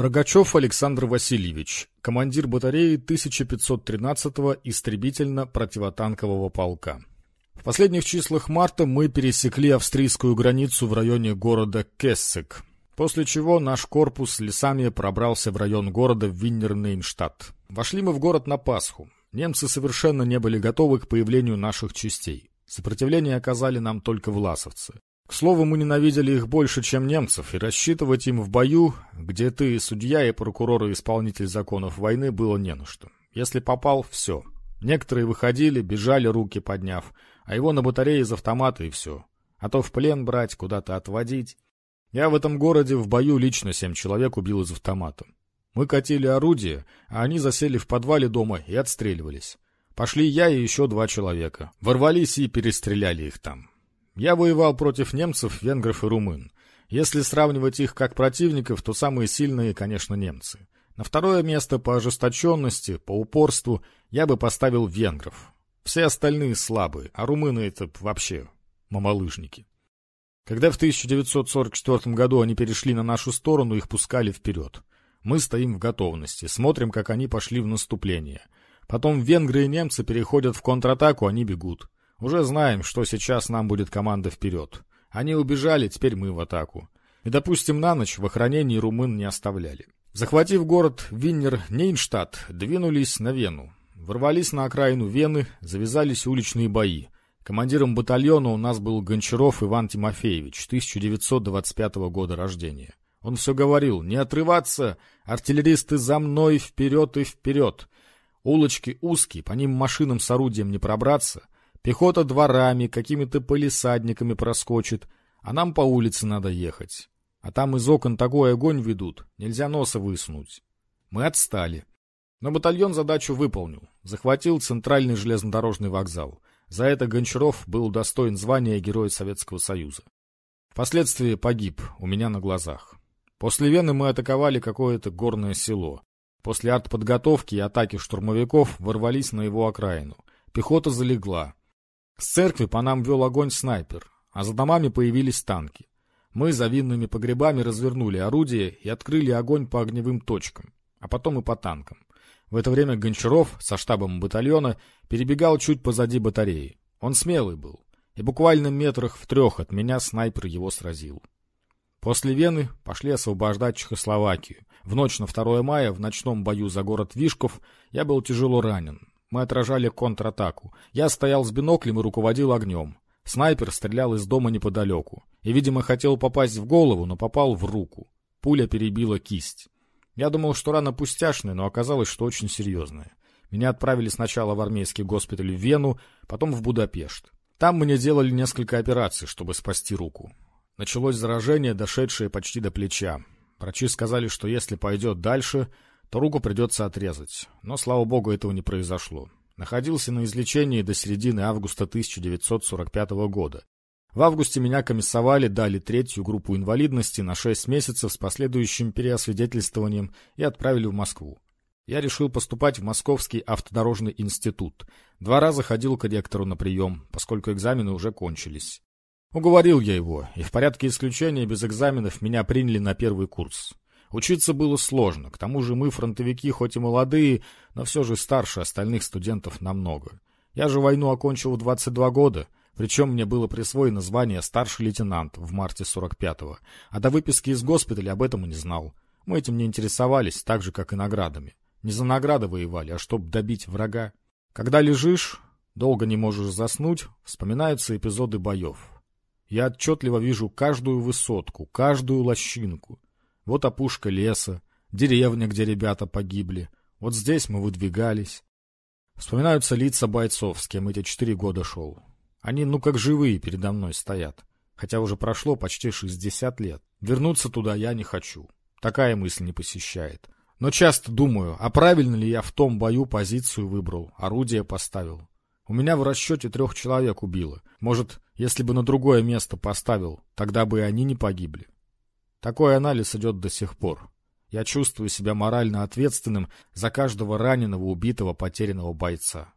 Рогачев Александр Васильевич, командир батареи 1513-го истребительно-противотанкового полка. В последних числах марта мы пересекли австрийскую границу в районе города Кессек, после чего наш корпус лесами пробрался в район города Виннернейнштадт. Вошли мы в город на Пасху. Немцы совершенно не были готовы к появлению наших частей. Сопротивление оказали нам только власовцы. К слову, мы ненавидели их больше, чем немцев, и рассчитывать им в бою, где ты судья и прокурор и исполнитель законов войны, было не на что. Если попал — все. Некоторые выходили, бежали, руки подняв, а его на батарее из автомата и все. А то в плен брать, куда-то отводить. Я в этом городе в бою лично семь человек убил из автомата. Мы катили орудие, а они засели в подвале дома и отстреливались. Пошли я и еще два человека. Ворвались и перестреляли их там. Я воевал против немцев, венгров и румын. Если сравнивать их как противников, то самые сильные, конечно, немцы. На второе место по ожесточенности, по упорству я бы поставил венгров. Все остальные слабые, а румыны это вообще мамалыжники. Когда в 1944 году они перешли на нашу сторону, их пускали вперед. Мы стоим в готовности, смотрим, как они пошли в наступление. Потом венгры и немцы переходят в контратаку, они бегут. Уже знаем, что сейчас нам будет команда вперед. Они убежали, теперь мы в атаку. И, допустим, на ночь в охранении румын не оставляли. Захватив город Виннер-Нейнштадт, двинулись на Вену. Ворвались на окраину Вены, завязались уличные бои. Командиром батальона у нас был Гончаров Иван Тимофеевич, 1925 года рождения. Он все говорил, не отрываться, артиллеристы за мной, вперед и вперед. Улочки узкие, по ним машинам с орудием не пробраться. Пехота дворами, какими-то полисадниками проскочит, а нам по улице надо ехать. А там из окон такой огонь ведут, нельзя носа высунуть. Мы отстали. Но батальон задачу выполнил. Захватил центральный железнодорожный вокзал. За это Гончаров был удостоен звания Героя Советского Союза. Впоследствии погиб у меня на глазах. После Вены мы атаковали какое-то горное село. После артподготовки и атаки штурмовиков ворвались на его окраину. Пехота залегла. С церкви по нам вел огонь снайпер, а за домами появились танки. Мы за винными погребами развернули орудие и открыли огонь по огневым точкам, а потом и по танкам. В это время Гончаров со штабом батальона перебегал чуть позади батареи. Он смелый был, и буквально метрах в трех от меня снайпер его сразил. После Вены пошли освобождать Чехословакию. В ночь на 2 мая в ночном бою за город Вишков я был тяжело ранен. Мы отражали контратаку. Я стоял с биноклем и руководил огнем. Снайпер стрелял из дома неподалеку. И, видимо, хотел попасть в голову, но попал в руку. Пуля перебила кисть. Я думал, что рана пустяшная, но оказалось, что очень серьезная. Меня отправили сначала в армейский госпиталь в Вену, потом в Будапешт. Там мне делали несколько операций, чтобы спасти руку. Началось заражение, дошедшее почти до плеча. Врачи сказали, что если пойдет дальше, то руку придется отрезать. Но, слава богу, этого не произошло. Находился на излечении до середины августа 1945 года. В августе меня комиссовали, дали третью группу инвалидности на 6 месяцев с последующим переосвидетельствованием и отправили в Москву. Я решил поступать в Московский автодорожный институт. Два раза ходил к ректору на прием, поскольку экзамены уже кончились. Уговорил я его, и в порядке исключения без экзаменов меня приняли на первый курс. Учиться было сложно, к тому же мы, фронтовики, хоть и молодые, но все же старше остальных студентов намного. Я же войну окончил в 22 года, причем мне было присвоено звание старший лейтенант в марте 45-го, а до выписки из госпиталя об этом и не знал. Мы этим не интересовались, так же, как и наградами. Не за награды воевали, а чтобы добить врага. Когда лежишь, долго не можешь заснуть, вспоминаются эпизоды боев. Я отчетливо вижу каждую высотку, каждую лощинку. Вот опушка леса, деревня, где ребята погибли. Вот здесь мы выдвигались. Вспоминаются лица бойцов, с кем эти четыре года шел. Они ну как живые передо мной стоят. Хотя уже прошло почти шестьдесят лет. Вернуться туда я не хочу. Такая мысль не посещает. Но часто думаю, а правильно ли я в том бою позицию выбрал, орудие поставил. У меня в расчете трех человек убило. Может, если бы на другое место поставил, тогда бы и они не погибли. Такой анализ идет до сих пор. Я чувствую себя морально ответственным за каждого раненого, убитого, потерянного бойца.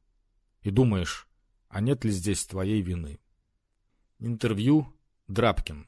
И думаешь, а нет ли здесь твоей вины? Интервью Драбкин